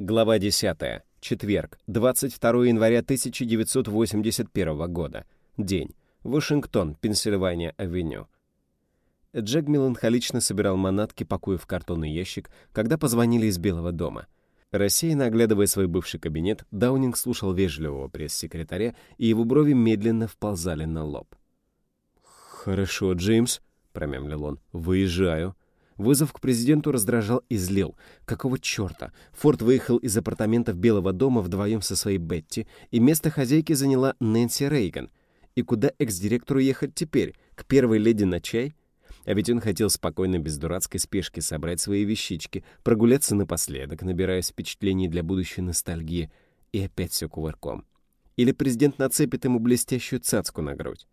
Глава 10. Четверг, 22 января 1981 года. День. Вашингтон, Пенсильвания-авеню. Джек меланхолично собирал манатки, пакуя в картонный ящик, когда позвонили из Белого дома. Рассеянно оглядывая свой бывший кабинет, Даунинг слушал вежливого пресс-секретаря, и его брови медленно вползали на лоб. «Хорошо, Джеймс», — промямлил он, — «выезжаю». Вызов к президенту раздражал и злил. Какого черта? Форд выехал из апартаментов Белого дома вдвоем со своей Бетти, и место хозяйки заняла Нэнси Рейган. И куда экс-директору ехать теперь? К первой леди на чай? А ведь он хотел спокойно, без дурацкой спешки, собрать свои вещички, прогуляться напоследок, набираясь впечатлений для будущей ностальгии, и опять все кувырком. Или президент нацепит ему блестящую цацку на грудь.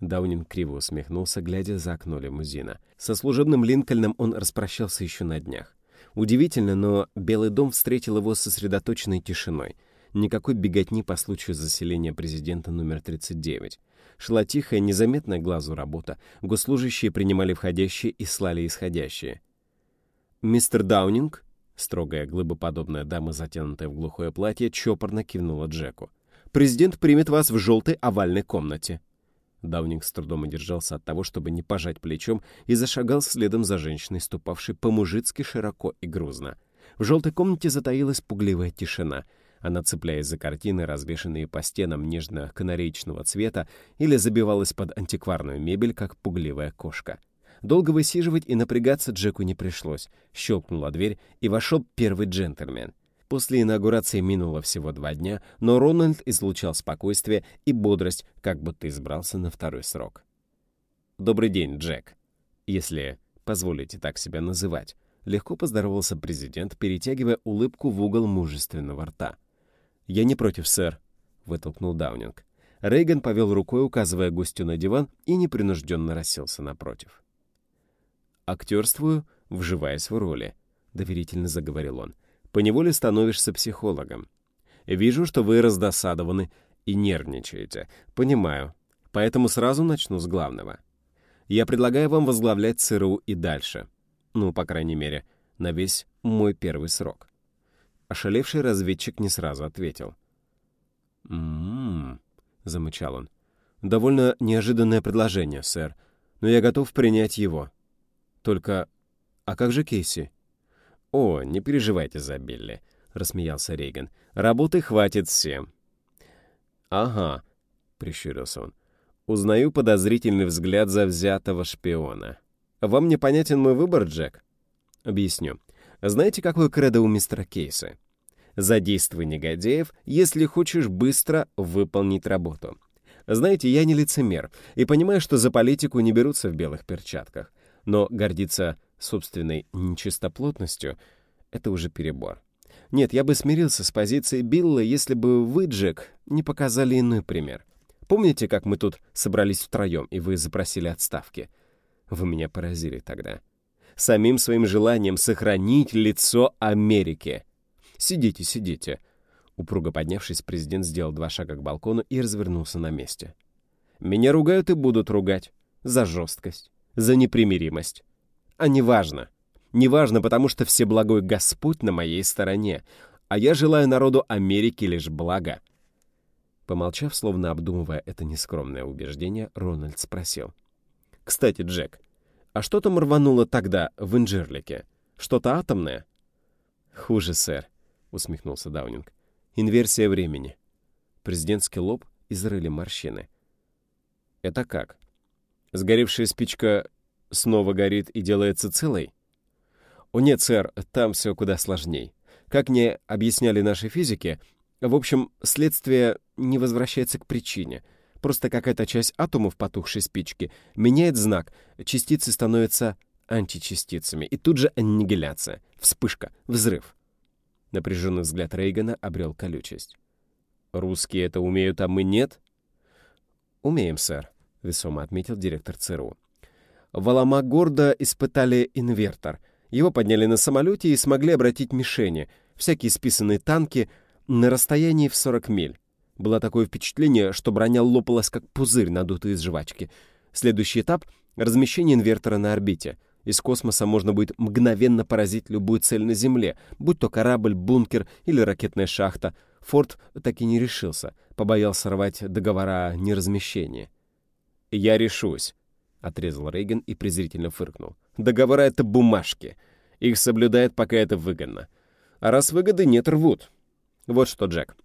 Даунинг криво усмехнулся, глядя за окно лимузина. Со служебным Линкольном он распрощался еще на днях. Удивительно, но Белый дом встретил его сосредоточенной тишиной. Никакой беготни по случаю заселения президента номер 39. Шла тихая, незаметная глазу работа. Госслужащие принимали входящие и слали исходящие. «Мистер Даунинг?» Строгая, глыбоподобная дама, затянутая в глухое платье, чопорно кивнула Джеку. «Президент примет вас в желтой овальной комнате». Даунинг с трудом удержался от того, чтобы не пожать плечом, и зашагал следом за женщиной, ступавшей по-мужицки широко и грузно. В желтой комнате затаилась пугливая тишина. Она, цепляясь за картины, развешанные по стенам нежно-канареечного цвета, или забивалась под антикварную мебель, как пугливая кошка. Долго высиживать и напрягаться Джеку не пришлось. Щелкнула дверь, и вошел первый джентльмен — После инаугурации минуло всего два дня, но Рональд излучал спокойствие и бодрость, как будто избрался на второй срок. «Добрый день, Джек. Если позволите так себя называть», — легко поздоровался президент, перетягивая улыбку в угол мужественного рта. «Я не против, сэр», — вытолкнул Даунинг. Рейган повел рукой, указывая гостю на диван, и непринужденно расселся напротив. «Актерствую, вживаясь в роли», — доверительно заговорил он поневоле становишься психологом. Вижу, что вы раздосадованы и нервничаете. Понимаю. Поэтому сразу начну с главного. Я предлагаю вам возглавлять ЦРУ и дальше. Ну, по крайней мере, на весь мой первый срок. Ошалевший разведчик не сразу ответил. «М-м-м», замычал он. «Довольно неожиданное предложение, сэр, но я готов принять его. Только... А как же Кейси?» «О, не переживайте за Билли», — рассмеялся Рейган. «Работы хватит всем». «Ага», — прищурился он. «Узнаю подозрительный взгляд завзятого шпиона. Вам непонятен мой выбор, Джек?» «Объясню. Знаете, какой кредо у мистера Кейса? Задействуй негодяев, если хочешь быстро выполнить работу. Знаете, я не лицемер и понимаю, что за политику не берутся в белых перчатках. Но гордиться собственной нечистоплотностью — это уже перебор. Нет, я бы смирился с позицией Билла, если бы вы, Джек, не показали иной пример. Помните, как мы тут собрались втроем, и вы запросили отставки? Вы меня поразили тогда. Самим своим желанием сохранить лицо Америки. Сидите, сидите. Упруго поднявшись, президент сделал два шага к балкону и развернулся на месте. Меня ругают и будут ругать. За жесткость, за непримиримость. А неважно. Неважно, потому что Всеблагой Господь на моей стороне, а я желаю народу Америки лишь блага. Помолчав, словно обдумывая это нескромное убеждение, Рональд спросил. «Кстати, Джек, а что там рвануло тогда в Инджерлике? Что-то атомное?» «Хуже, сэр», — усмехнулся Даунинг. «Инверсия времени». Президентский лоб изрыли морщины. «Это как? Сгоревшая спичка снова горит и делается целой? О нет, сэр, там все куда сложней. Как мне объясняли наши физики, в общем, следствие не возвращается к причине. Просто какая-то часть атомов потухшей спички меняет знак, частицы становятся античастицами, и тут же аннигиляция, вспышка, взрыв. Напряженный взгляд Рейгана обрел колючесть. «Русские это умеют, а мы нет?» «Умеем, сэр», — весомо отметил директор ЦРУ. В Аламагордо испытали инвертор. Его подняли на самолете и смогли обратить мишени, всякие списанные танки, на расстоянии в 40 миль. Было такое впечатление, что броня лопалась, как пузырь, надутый из жвачки. Следующий этап — размещение инвертора на орбите. Из космоса можно будет мгновенно поразить любую цель на Земле, будь то корабль, бункер или ракетная шахта. Форд так и не решился, побоялся рвать договора о неразмещении. «Я решусь», — отрезал Рейган и презрительно фыркнул. «Договора — это бумажки. Их соблюдают, пока это выгодно. А раз выгоды нет, рвут. Вот что, Джек,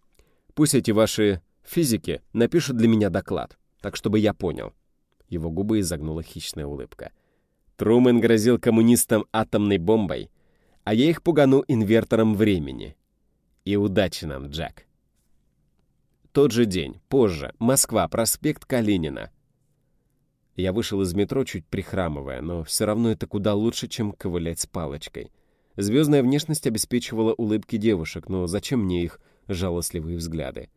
пусть эти ваши физики напишут для меня доклад, так чтобы я понял». Его губы изогнула хищная улыбка. — Трумэн грозил коммунистам атомной бомбой, а я их пугану инвертором времени. И удачи нам, Джек. Тот же день, позже, Москва, проспект Калинина. Я вышел из метро, чуть прихрамывая, но все равно это куда лучше, чем ковылять с палочкой. Звездная внешность обеспечивала улыбки девушек, но зачем мне их жалостливые взгляды?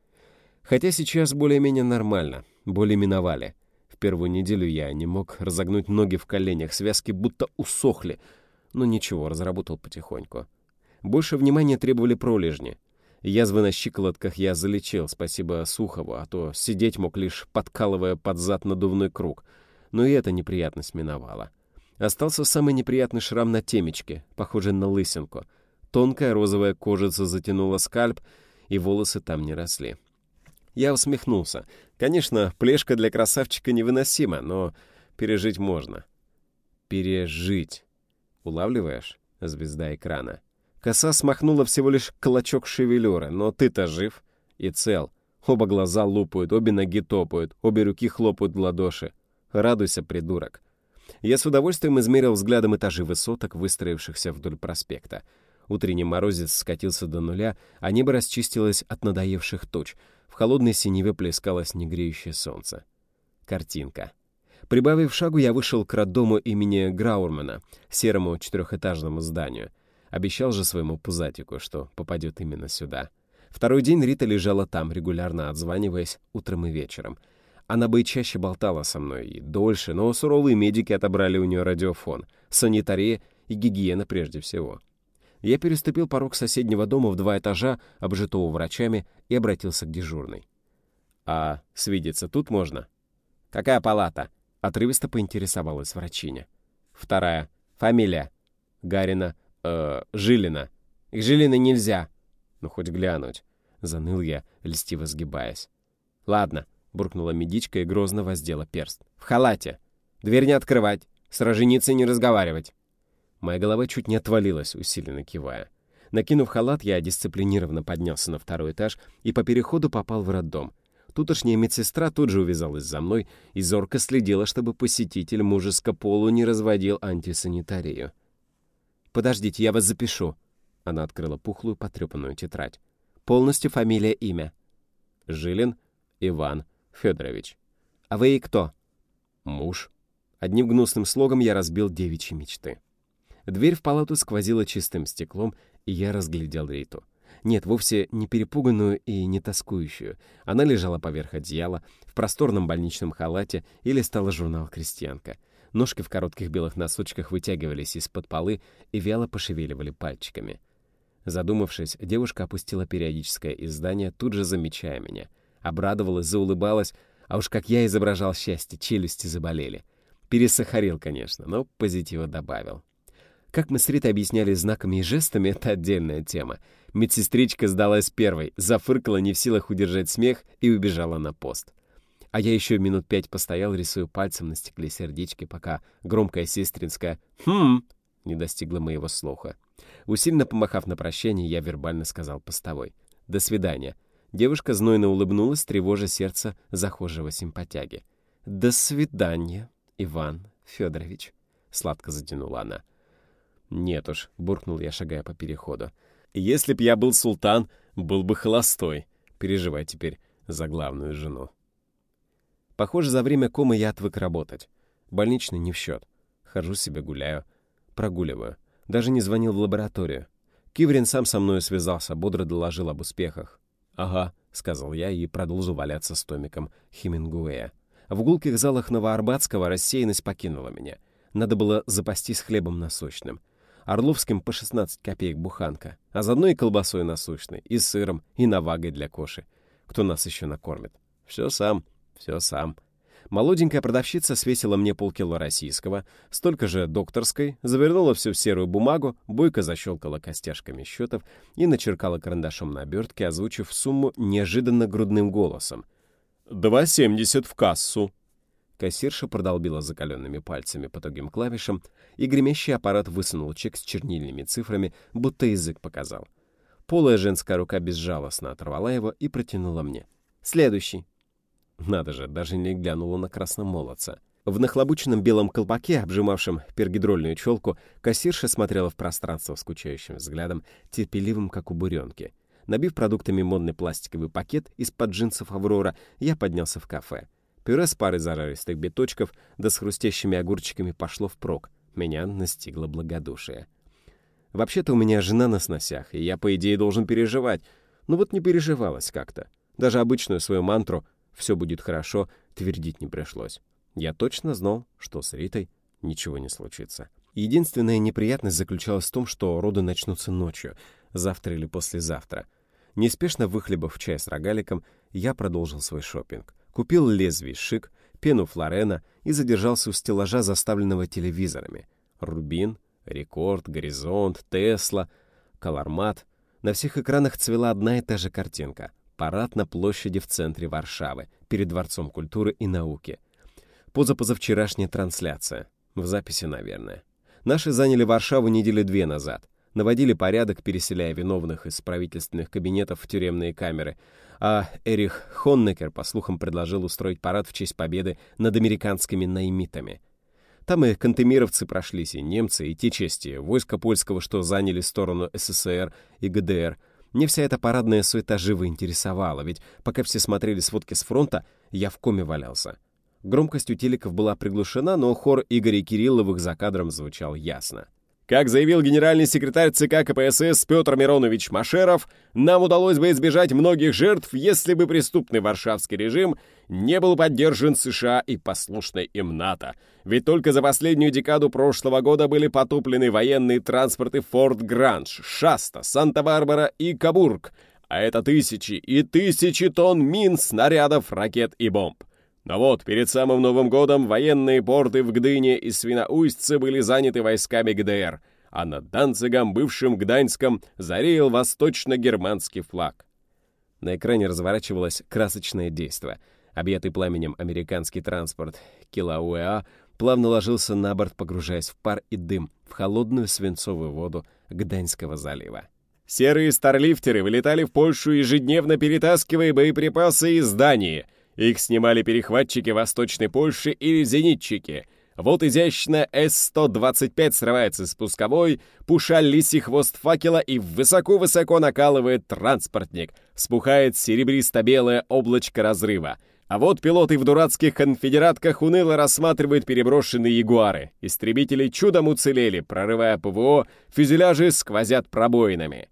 Хотя сейчас более-менее нормально, более миновали — в первую неделю я не мог разогнуть ноги в коленях, связки будто усохли. Но ничего, разработал потихоньку. Больше внимания требовали пролежни. Язвы на щиколотках я залечил, спасибо Сухову, а то сидеть мог лишь подкалывая под зад надувной круг. Но и эта неприятность миновала. Остался самый неприятный шрам на темечке, похожий на лысинку. Тонкая розовая кожица затянула скальп, и волосы там не росли. Я усмехнулся. Конечно, плешка для красавчика невыносима, но пережить можно. Пережить. Улавливаешь? Звезда экрана. Коса смахнула всего лишь клочок шевелюры, но ты-то жив и цел. Оба глаза лупают, обе ноги топают, обе руки хлопают в ладоши. Радуйся, придурок. Я с удовольствием измерил взглядом этажи высоток, выстроившихся вдоль проспекта. Утренний морозец скатился до нуля, а небо расчистилось от надоевших туч — в холодной синеве плескалось негреющее солнце. Картинка. Прибавив шагу, я вышел к роддому имени Граурмана, серому четырехэтажному зданию. Обещал же своему пузатику, что попадет именно сюда. Второй день Рита лежала там, регулярно отзваниваясь утром и вечером. Она бы чаще болтала со мной, и дольше, но суровые медики отобрали у нее радиофон, санитария и гигиена прежде всего. Я переступил порог соседнего дома в два этажа, обжитого врачами, и обратился к дежурной. «А свидеться тут можно?» «Какая палата?» — отрывисто поинтересовалась врачиня. «Вторая. Фамилия?» «Гарина. Э, Жилина. К Жилиной нельзя». «Ну, хоть глянуть». Заныл я, льстиво сгибаясь. «Ладно», — буркнула медичка и грозно воздела перст. «В халате. Дверь не открывать. С роженицей не разговаривать». Моя голова чуть не отвалилась, усиленно кивая. Накинув халат, я дисциплинированно поднялся на второй этаж и по переходу попал в роддом. Тутошняя медсестра тут же увязалась за мной и зорко следила, чтобы посетитель мужеско полу не разводил антисанитарию. «Подождите, я вас запишу». Она открыла пухлую потрепанную тетрадь. «Полностью фамилия, имя». «Жилин Иван Федорович». «А вы и кто?» «Муж». Одним гнусным слогом я разбил девичьи мечты. Дверь в палату сквозила чистым стеклом, и я разглядел Риту. Нет, вовсе не перепуганную и не тоскующую. Она лежала поверх одеяла, в просторном больничном халате и листала журнал «Крестьянка». Ножки в коротких белых носочках вытягивались из-под полы и вяло пошевеливали пальчиками. Задумавшись, девушка опустила периодическое издание, тут же замечая меня. Обрадовалась, заулыбалась, а уж как я изображал счастье, челюсти заболели. Пересахарил, конечно, но позитива добавил. Как мы с Ритой объясняли знаками и жестами, это отдельная тема. Медсестричка сдалась первой, зафыркала не в силах удержать смех и убежала на пост. А я еще минут пять постоял, рисуя пальцем на стекле сердечки, пока громкая сестринская «Хм!» не достигла моего слуха. Усильно помахав на прощание, я вербально сказал постовой «До свидания». Девушка знойно улыбнулась, тревожа сердце захожего симпатяги. «До свидания, Иван Федорович», — сладко затянула она. «Нет уж», — буркнул я, шагая по переходу. «Если б я был султан, был бы холостой. Переживай теперь за главную жену». Похоже, за время комы я отвык работать. Больничный не в счет. Хожу себе, гуляю, прогуливаю. Даже не звонил в лабораторию. Киврин сам со мной связался, бодро доложил об успехах. «Ага», — сказал я и продолжил валяться с томиком Хемингуэя. В гулких залах Новоарбатского рассеянность покинула меня. Надо было запастись хлебом насущным. Орловским по 16 копеек буханка, а заодно и колбасой насущной, и сыром, и навагой для коши. Кто нас еще накормит? Все сам, все сам. Молоденькая продавщица свесила мне полкило российского, столько же докторской, завернула все в серую бумагу, бойко защелкала костяшками счетов и начеркала карандашом на обертке, озвучив сумму неожиданно грудным голосом. «Два семьдесят в кассу». Кассирша продолбила закаленными пальцами по тугим клавишам, и гремящий аппарат высунул чек с чернильными цифрами, будто язык показал. Полая женская рука безжалостно оторвала его и протянула мне. «Следующий». Надо же, даже не глянула на красномолодца. В нахлобученном белом колпаке, обжимавшем пергидрольную челку, кассирша смотрела в пространство скучающим взглядом, терпеливым, как у буренки. Набив продуктами модный пластиковый пакет из-под джинсов «Аврора», я поднялся в кафе. Пюре с парой зажаристых биточков да с хрустящими огурчиками пошло впрок. Меня настигло благодушие. Вообще-то у меня жена на сносях, и я, по идее, должен переживать. Но вот не переживалось как-то. Даже обычную свою мантру «все будет хорошо» твердить не пришлось. Я точно знал, что с Ритой ничего не случится. Единственная неприятность заключалась в том, что роды начнутся ночью, завтра или послезавтра. Неспешно выхлебав чай с рогаликом, я продолжил свой шопинг. Купил лезвий шик, пену Флорена и задержался у стеллажа, заставленного телевизорами. Рубин, Рекорд, Горизонт, Тесла, Колормат. На всех экранах цвела одна и та же картинка. Парад на площади в центре Варшавы, перед Дворцом культуры и науки. Позапозавчерашняя трансляция. В записи, наверное. Наши заняли Варшаву недели две назад. Наводили порядок, переселяя виновных из правительственных кабинетов в тюремные камеры. А Эрих Хоннекер, по слухам, предложил устроить парад в честь победы над американскими наймитами. Там и кантемировцы прошлись, и немцы, и те части войска польского, что заняли сторону СССР и ГДР — мне вся эта парадная суета живо интересовала, ведь пока все смотрели сводки с фронта, я в коме валялся. Громкость у телеков была приглушена, но хор Игоря Кирилловых за кадром звучал ясно. Как заявил генеральный секретарь ЦК КПСС Петр Миронович Машеров, нам удалось бы избежать многих жертв, если бы преступный варшавский режим не был поддержан США и послушной им НАТО. Ведь только за последнюю декаду прошлого года были потоплены военные транспорты Форт Гранж, Шаста, Санта-Барбара и Кабург, а это тысячи и тысячи тонн мин, снарядов, ракет и бомб. Но вот, перед самым Новым годом военные порты в Гдыне и Свиноустьце были заняты войсками ГДР, а над Данцигом, бывшим Гданьском, зареял восточно-германский флаг. На экране разворачивалось красочное действо. Объятый пламенем американский транспорт Килауэа плавно ложился на борт, погружаясь в пар и дым в холодную свинцовую воду Гданьского залива. Серые старлифтеры вылетали в Польшу ежедневно, перетаскивая боеприпасы из Дании — их снимали перехватчики Восточной Польши или зенитчики. Вот изящно С-125 срывается с пусковой, пуша лисий хвост факела и высоко-высоко накалывает транспортник. Вспухает серебристо-белое облачко разрыва. А вот пилоты в дурацких конфедератках уныло рассматривают переброшенные ягуары. Истребители чудом уцелели, прорывая ПВО, фюзеляжи сквозят пробоинами.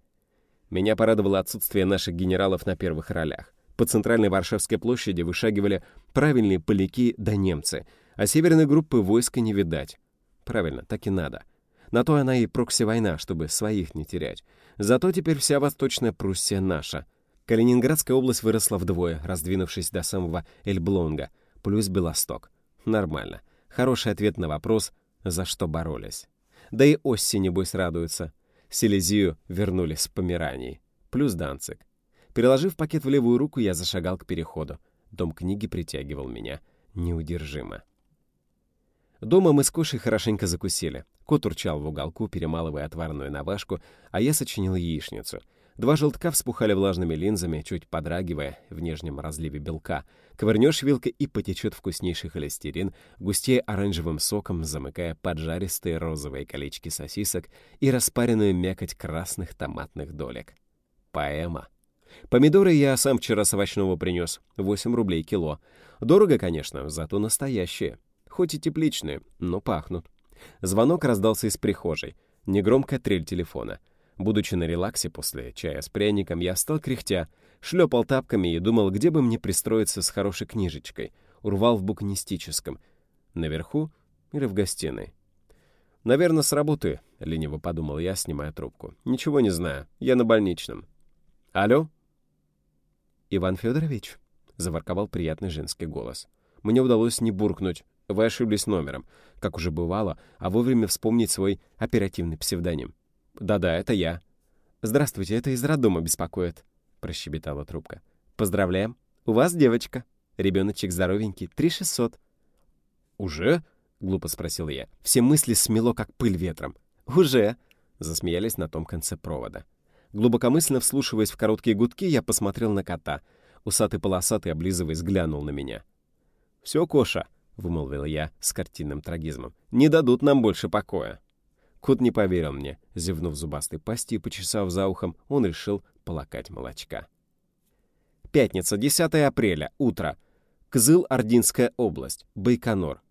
Меня порадовало отсутствие наших генералов на первых ролях. По центральной Варшавской площади вышагивали правильные поляки да немцы, а северной группы войска не видать. Правильно, так и надо. На то она и прокси-война, чтобы своих не терять. Зато теперь вся Восточная Пруссия наша. Калининградская область выросла вдвое, раздвинувшись до самого Эльблонга, плюс Белосток. Нормально. Хороший ответ на вопрос, за что боролись. Да и Осси, небось, радуются. Силезию вернули с Померании. Плюс Данцик. Переложив пакет в левую руку, я зашагал к переходу. Дом книги притягивал меня неудержимо. Дома мы с Кошей хорошенько закусили. Кот урчал в уголку, перемалывая отварную навашку, а я сочинил яичницу. Два желтка вспухали влажными линзами, чуть подрагивая в нежнем разливе белка. Ковырнешь вилкой и потечет вкуснейший холестерин, густее оранжевым соком, замыкая поджаристые розовые колечки сосисок и распаренную мякоть красных томатных долек. Поэма. Помидоры я сам вчера с овощного принес. 8 рублей кило. Дорого, конечно, зато настоящие. Хоть и тепличные, но пахнут. Звонок раздался из прихожей. Негромкая трель телефона. Будучи на релаксе после чая с пряником, я стал кряхтя, шлепал тапками и думал, где бы мне пристроиться с хорошей книжечкой. Урвал в букинистическом. Наверху или в гостиной. «Наверное, с работы», — лениво подумал я, снимая трубку. «Ничего не знаю. Я на больничном». «Алло?» «Иван Федорович?» — заворковал приятный женский голос. мне удалось не буркнуть. Вы ошиблись номером, как уже бывало, а вовремя вспомнить свой оперативный псевдоним. «Да-да, это я». «Здравствуйте, это из роддома беспокоит», — прощебетала трубка. «Поздравляем. У вас девочка. Ребеночек здоровенький, три шестьсот». «Уже?» — глупо спросил я. Все мысли смело, как пыль ветром. «Уже!» — засмеялись на том конце провода. Глубокомысленно вслушиваясь в короткие гудки, я посмотрел на кота. Усатый-полосатый, облизываясь, глянул на меня. «Все, Коша», — вымолвил я с картинным трагизмом, — «не дадут нам больше покоя». Кот не поверил мне. Зевнув зубастой пасти и почесав за ухом, он решил полакать молочка. Пятница, 10 апреля, утро. Кзыл-Ординская область, Байконур.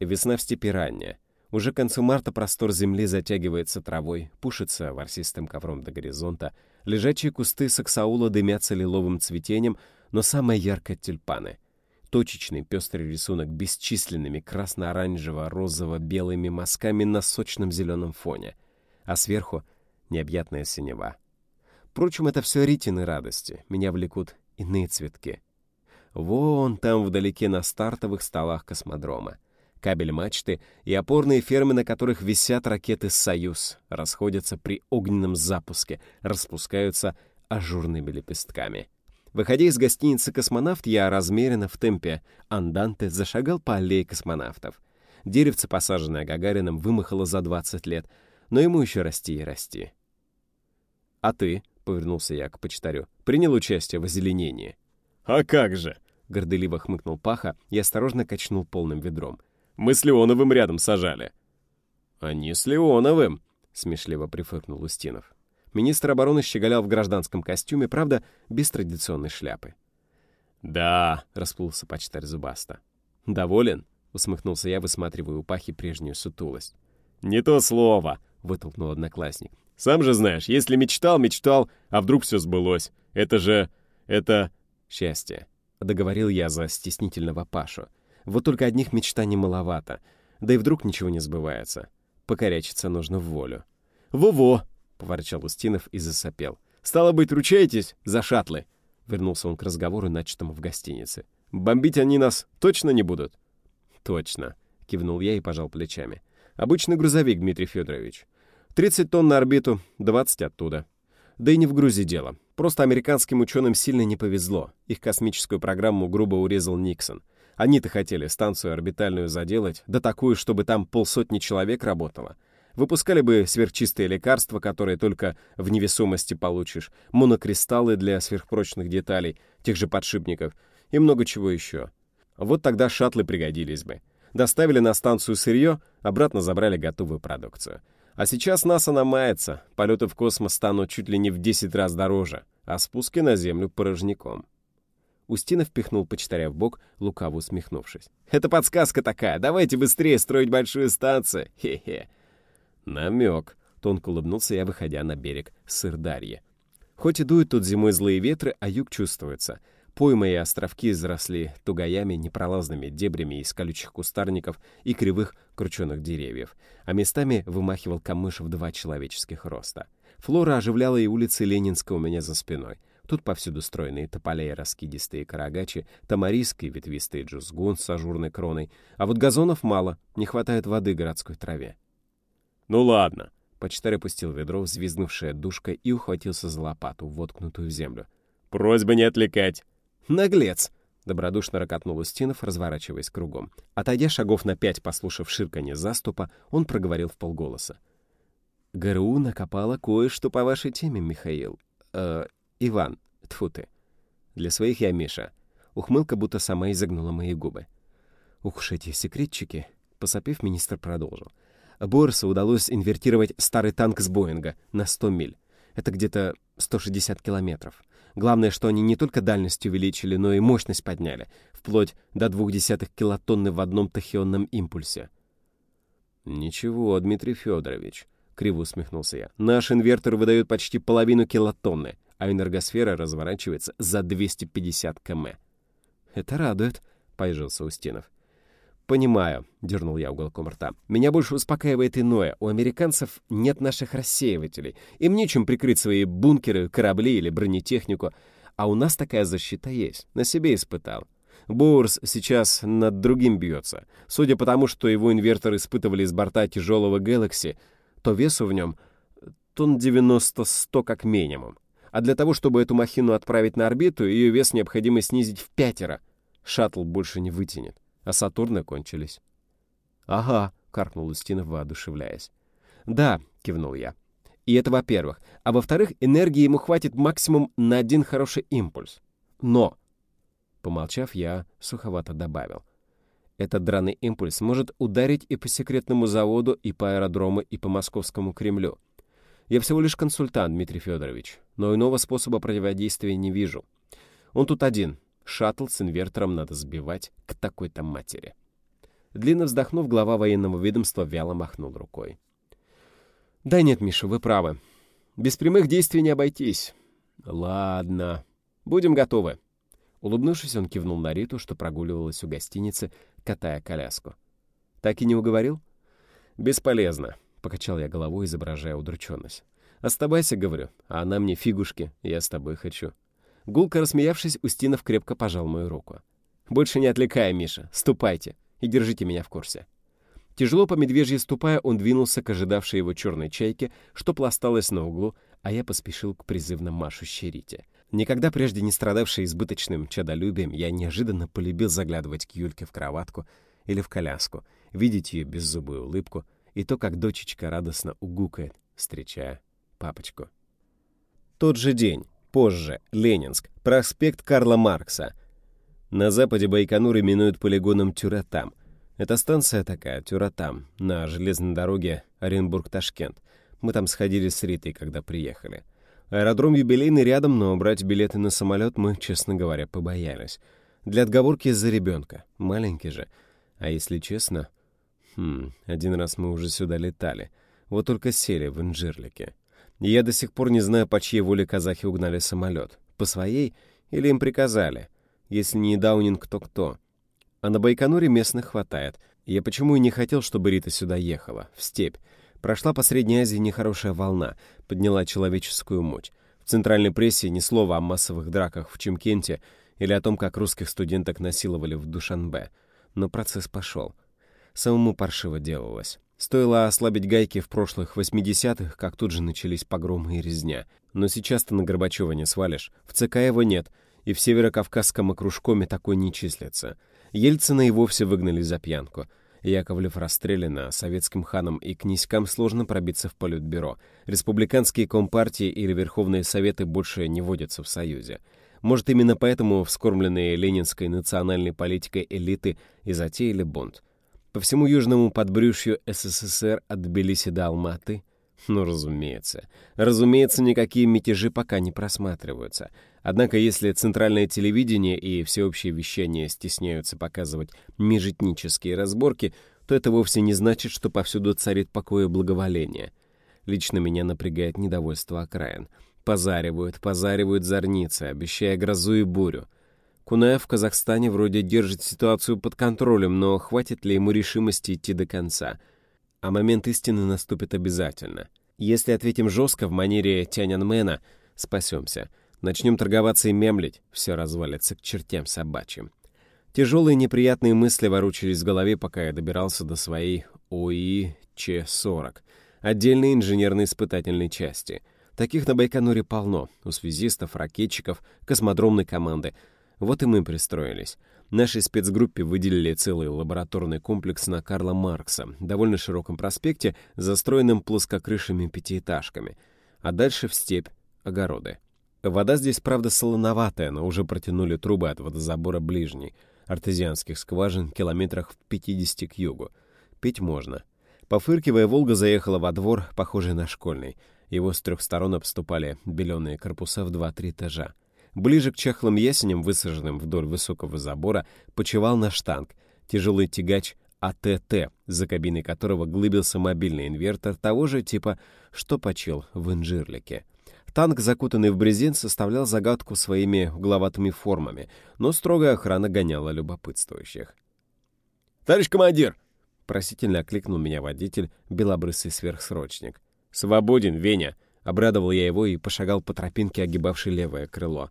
Весна в степи ранняя. Уже к концу марта простор земли затягивается травой, пушится ворсистым ковром до горизонта, лежачие кусты саксаула дымятся лиловым цветением, но самое яркое — тюльпаны. Точечный пестрый рисунок бесчисленными красно-оранжево-розово-белыми мазками на сочном зеленом фоне, а сверху — необъятная синева. Впрочем, это все Ритины радости, меня влекут иные цветки. Вон там вдалеке на стартовых столах космодрома кабель мачты и опорные фермы, на которых висят ракеты «Союз», расходятся при огненном запуске, распускаются ажурными лепестками. Выходя из гостиницы «Космонавт», я размеренно в темпе анданте зашагал по аллее космонавтов. Деревце, посаженное Гагарином, вымахало за 20 лет, но ему еще расти и расти. «А ты?» — повернулся я к почтарю. «Принял участие в озеленении?» «А как же!» — горделиво хмыкнул Паха и осторожно качнул полным ведром. Мы с Леоновым рядом сажали». «Они с Леоновым», — смешливо прифыркнул Устинов. Министр обороны щеголял в гражданском костюме, правда, без традиционной шляпы. «Да», — расплылся почтарь зубаста. «Доволен?» — усмехнулся я, высматривая у Пахи прежнюю сутулость. «Не то слово», — вытолкнул одноклассник. «Сам же знаешь, если мечтал, мечтал, а вдруг все сбылось. Это же... это... счастье», — договорил я за стеснительного Пашу. Вот только одних мечтаний маловато. Да и вдруг ничего не сбывается. Покорячиться нужно в волю. «Во-во!» — поворчал Устинов и засопел. «Стало быть, ручаетесь за шаттлы?» Вернулся он к разговору, начатому в гостинице. «Бомбить они нас точно не будут?» «Точно», — кивнул я и пожал плечами. «Обычный грузовик, Дмитрий Федорович. 30 тонн на орбиту, 20 оттуда. Да и не в грузе дело. Просто американским ученым сильно не повезло. Их космическую программу грубо урезал Никсон. Они-то хотели станцию орбитальную заделать, да такую, чтобы там полсотни человек работало. Выпускали бы сверхчистые лекарства, которые только в невесомости получишь, монокристаллы для сверхпрочных деталей, тех же подшипников и много чего еще. Вот тогда шаттлы пригодились бы. Доставили на станцию сырье, обратно забрали готовую продукцию. А сейчас НАСА намается, полеты в космос станут чуть ли не в 10 раз дороже, а спуски на Землю порожняком. Устинов пихнул почтаря в бок, лукаво усмехнувшись. «Это подсказка такая. Давайте быстрее строить большую станцию. Хе-хе». «Намек», — тонко улыбнулся я, выходя на берег Сырдарья. Хоть и дуют тут зимой злые ветры, а юг чувствуется. Поймы и островки заросли тугаями, непролазными дебрями из колючих кустарников и кривых крученых деревьев, а местами вымахивал камыш в два человеческих роста. Флора оживляла и улицы Ленинска у меня за спиной — Тут повсюду стройные тополя и раскидистые карагачи, тамариск и ветвистый джузгун с ажурной кроной. А вот газонов мало, не хватает воды городской траве. «Ну ладно», — почтарь опустил ведро, взвизгнувшее душкой, и ухватился за лопату, воткнутую в землю. «Просьба не отвлекать!» «Наглец!» — добродушно ракотнул Устинов, разворачиваясь кругом. Отойдя шагов на пять, послушав ширканье заступа, он проговорил в полголоса. «ГРУ накопала кое-что по вашей теме, Михаил. Э, Иван, тьфу ты. Для своих я Миша. Ухмылка будто сама изогнула мои губы. Ух уж эти секретчики. Посопив, министр продолжил. Борсу удалось инвертировать старый танк с Боинга на 100 миль. Это где-то 160 километров. Главное, что они не только дальность увеличили, но и мощность подняли, вплоть до двух десятых килотонны в одном тахионном импульсе. «Ничего, Дмитрий Федорович», — криво усмехнулся я. «Наш инвертор выдает почти половину килотонны, а энергосфера разворачивается за 250 км. «Это радует», — поежился Устинов. «Понимаю», — дернул я уголком рта. «Меня больше успокаивает иное. У американцев нет наших рассеивателей. Им нечем прикрыть свои бункеры, корабли или бронетехнику. А у нас такая защита есть. На себе испытал. Боурс сейчас над другим бьется. Судя по тому, что его инверторы испытывали с борта тяжелого Galaxy, то весу в нем тонн 90-100 как минимум. А для того, чтобы эту махину отправить на орбиту, ее вес необходимо снизить в пятеро. Шаттл больше не вытянет, а Сатурны кончились. «Ага», — каркнул Устинов, воодушевляясь. «Да», — кивнул я. «И это во-первых. А во-вторых, энергии ему хватит максимум на один хороший импульс. Но...» Помолчав, я суховато добавил. «Этот драный импульс может ударить и по секретному заводу, и по аэродрому, и по московскому Кремлю. Я всего лишь консультант, Дмитрий Федорович, но иного способа противодействия не вижу. Он тут один. Шаттл с инвертором надо сбивать к такой-то матери». Длинно вздохнув, глава военного ведомства вяло махнул рукой. «Да нет, Миша, вы правы. Без прямых действий не обойтись. Ладно, будем готовы». Улыбнувшись, он кивнул на Риту, что прогуливалась у гостиницы, катая коляску. «Так и не уговорил?» «Бесполезно», — покачал я головой, изображая удрученность. «Оставайся, — говорю, — а она мне фигушки, я с тобой хочу». Гулко рассмеявшись, Устинов крепко пожал мою руку. «Больше не отвлекай, Миша, ступайте и держите меня в курсе». Тяжело по медвежьей ступая, он двинулся к ожидавшей его черной чайке, что пласталась на углу, а я поспешил к призывно машущей Рите. Никогда прежде не страдавший избыточным чадолюбием, я неожиданно полюбил заглядывать к Юльке в кроватку или в коляску, видеть ее беззубую улыбку и то, как дочечка радостно угукает, встречая папочку. Тот же день, позже, Ленинск, проспект Карла Маркса. На западе Байконур именуют полигоном Тюратам — это станция такая, Тюратам, на железной дороге Оренбург-Ташкент. Мы там сходили с Ритой, когда приехали. Аэродром юбилейный рядом, но брать билеты на самолет мы, честно говоря, побоялись. Для отговорки из-за ребенка. Маленький же. А если честно... Хм, один раз мы уже сюда летали. Вот только сели в Инжирлике. И я до сих пор не знаю, по чьей воле казахи угнали самолет. По своей или им приказали? Если не Даунинг, то кто? А на Байконуре местных хватает. Я почему и не хотел, чтобы Рита сюда ехала, в степь. Прошла по Средней Азии нехорошая волна, подняла человеческую мощь. В центральной прессе ни слова о массовых драках в Чимкенте или о том, как русских студенток насиловали в Душанбе. Но процесс пошел. Самому паршиво делалось. Стоило ослабить гайки в прошлых 80-х, как тут же начались погромы и резня. Но сейчас-то на Горбачева не свалишь. В ЦК его нет, и в Северокавказском окружкоме такой не числится. Ельцина и вовсе выгнали за пьянку. Яковлев расстрелян, а советским ханам и князькам сложно пробиться в политбюро. Республиканские компартии или Верховные Советы больше не водятся в Союзе. Может, именно поэтому вскормленные ленинской национальной политикой элиты и затеяли бунт. По всему южному подбрюшью СССР от Тбилиси до Алматы ну, разумеется. Разумеется, никакие мятежи пока не просматриваются. Однако, если центральное телевидение и всеобщее вещание стесняются показывать межэтнические разборки, то это вовсе не значит, что повсюду царит покой и благоволение. Лично меня напрягает недовольство окраин. Позаривают, позаривают зорницы, обещая грозу и бурю. Кунаев в Казахстане вроде держит ситуацию под контролем, но хватит ли ему решимости идти до конца — а момент истины наступит обязательно. Если ответим жестко в манере Тяньанмена, спасемся. Начнем торговаться и мемлить, все развалится к чертям собачьим. Тяжелые неприятные мысли воручились в голове, пока я добирался до своей ОИ-Ч-40, отдельной инженерной испытательной части. Таких на Байконуре полно, у связистов, ракетчиков, космодромной команды. Вот и мы пристроились. Нашей спецгруппе выделили целый лабораторный комплекс на Карла Маркса, довольно широком проспекте, застроенном плоскокрышими пятиэтажками. А дальше в степь, огороды. Вода здесь, правда, солоноватая, но уже протянули трубы от водозабора ближней, артезианских скважин, километрах в 50 к югу. Пить можно. Пофыркивая, Волга заехала во двор, похожий на школьный. Его с трех сторон обступали беленые корпуса в два-три этажа. Ближе к чахлым ясеням, высаженным вдоль высокого забора, почевал наш танк, тяжелый тягач АТТ, за кабиной которого глыбился мобильный инвертор того же типа, что почил в Инжирлике. Танк, закутанный в брезент, составлял загадку своими угловатыми формами, но строгая охрана гоняла любопытствующих. «Товарищ командир!» — просительно окликнул меня водитель, белобрысый сверхсрочник. «Свободен, Веня!» — обрадовал я его и пошагал по тропинке, огибавшей левое крыло.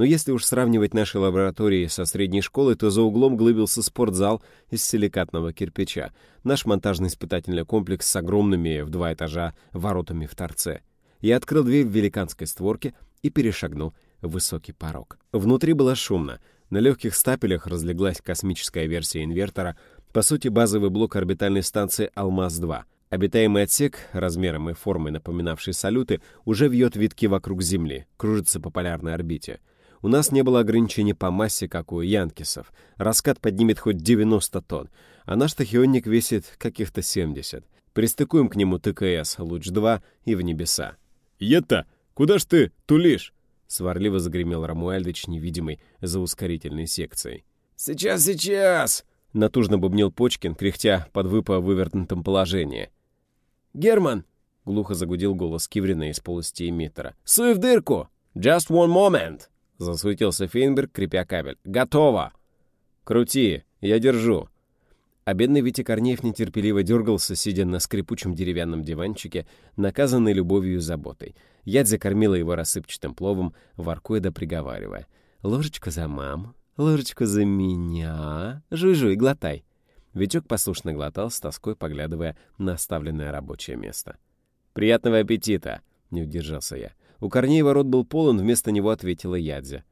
Но если уж сравнивать наши лаборатории со средней школой, то за углом глыбился спортзал из силикатного кирпича, наш монтажно-испытательный комплекс с огромными в два этажа воротами в торце. Я открыл дверь в великанской створке и перешагнул высокий порог. Внутри было шумно. На легких стапелях разлеглась космическая версия инвертора, по сути, базовый блок орбитальной станции «Алмаз-2». Обитаемый отсек, размером и формой напоминавший салюты, уже вьет витки вокруг Земли, кружится по полярной орбите. У нас не было ограничений по массе, как у янкисов. Раскат поднимет хоть 90 тонн, а наш тахионник весит каких-то 70. Пристыкуем к нему ТКС, Луч-2 и в небеса. «Ета, куда ж ты тулишь?» Сварливо загремел Рамуальдыч, невидимый за ускорительной секцией. «Сейчас, сейчас!» — натужно бубнил Почкин, кряхтя под выпа вывертнутом положении. «Герман!» — глухо загудел голос Киврина из полости эмиттера. «Суй в дырку! Just one moment!» — засуетился Фейнберг, крепя кабель. «Готово!» «Крути! Я держу!» А бедный Витя Корнеев нетерпеливо дергался, сидя на скрипучем деревянном диванчике, наказанный любовью и заботой. Ядзя кормила его рассыпчатым пловом, воркуя да приговаривая. «Ложечка за маму, ложечка за меня. Жуй-жуй, глотай». Витек послушно глотал, с тоской поглядывая на оставленное рабочее место. «Приятного аппетита!» — не удержался я. У Корнеева рот был полон, вместо него ответила Ядзя.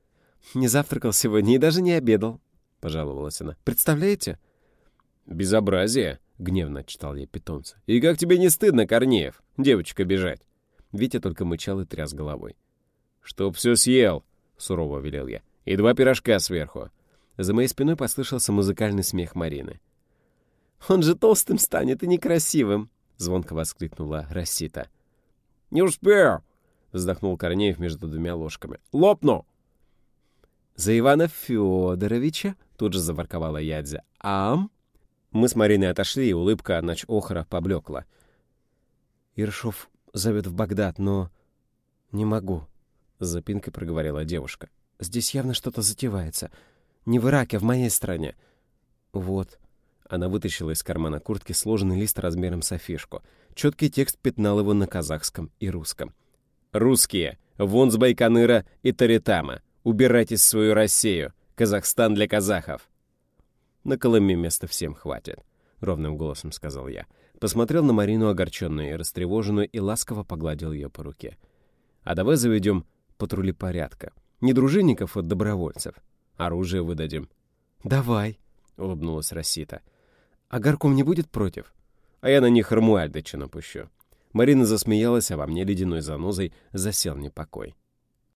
«Не завтракал сегодня и даже не обедал», — пожаловалась она. «Представляете?» «Безобразие!» — гневно читал я питомца. «И как тебе не стыдно, Корнеев, девочка бежать?» Витя только мычал и тряс головой. «Чтоб все съел!» — сурово велел я. «И два пирожка сверху!» За моей спиной послышался музыкальный смех Марины. «Он же толстым станет и некрасивым!» — звонко воскликнула Рассита. «Не успею!» — вздохнул Корнеев между двумя ложками. «Лопну!» «За Ивана Федоровича?» — тут же заворковала Ядзя. «Ам?» Мы с Мариной отошли, и улыбка нач охра поблекла. «Иршов зовет в Багдад, но... не могу», — запинкой проговорила девушка. «Здесь явно что-то затевается. Не в Ираке, а в моей стране». «Вот». Она вытащила из кармана куртки сложенный лист размером с афишку. Четкий текст пятнал его на казахском и русском. «Русские! Вон с Байконыра и Таритама! Убирайтесь в свою Россию! Казахстан для казахов!» «На Колыме места всем хватит», — ровным голосом сказал я. Посмотрел на Марину огорченную и растревоженную и ласково погладил ее по руке. «А давай заведем патрули порядка. Не дружинников от добровольцев. Оружие выдадим». «Давай», — улыбнулась Рассита. «А горком не будет против?» «А я на них Рамуальдыча напущу». Марина засмеялась, а во мне ледяной занозой засел непокой.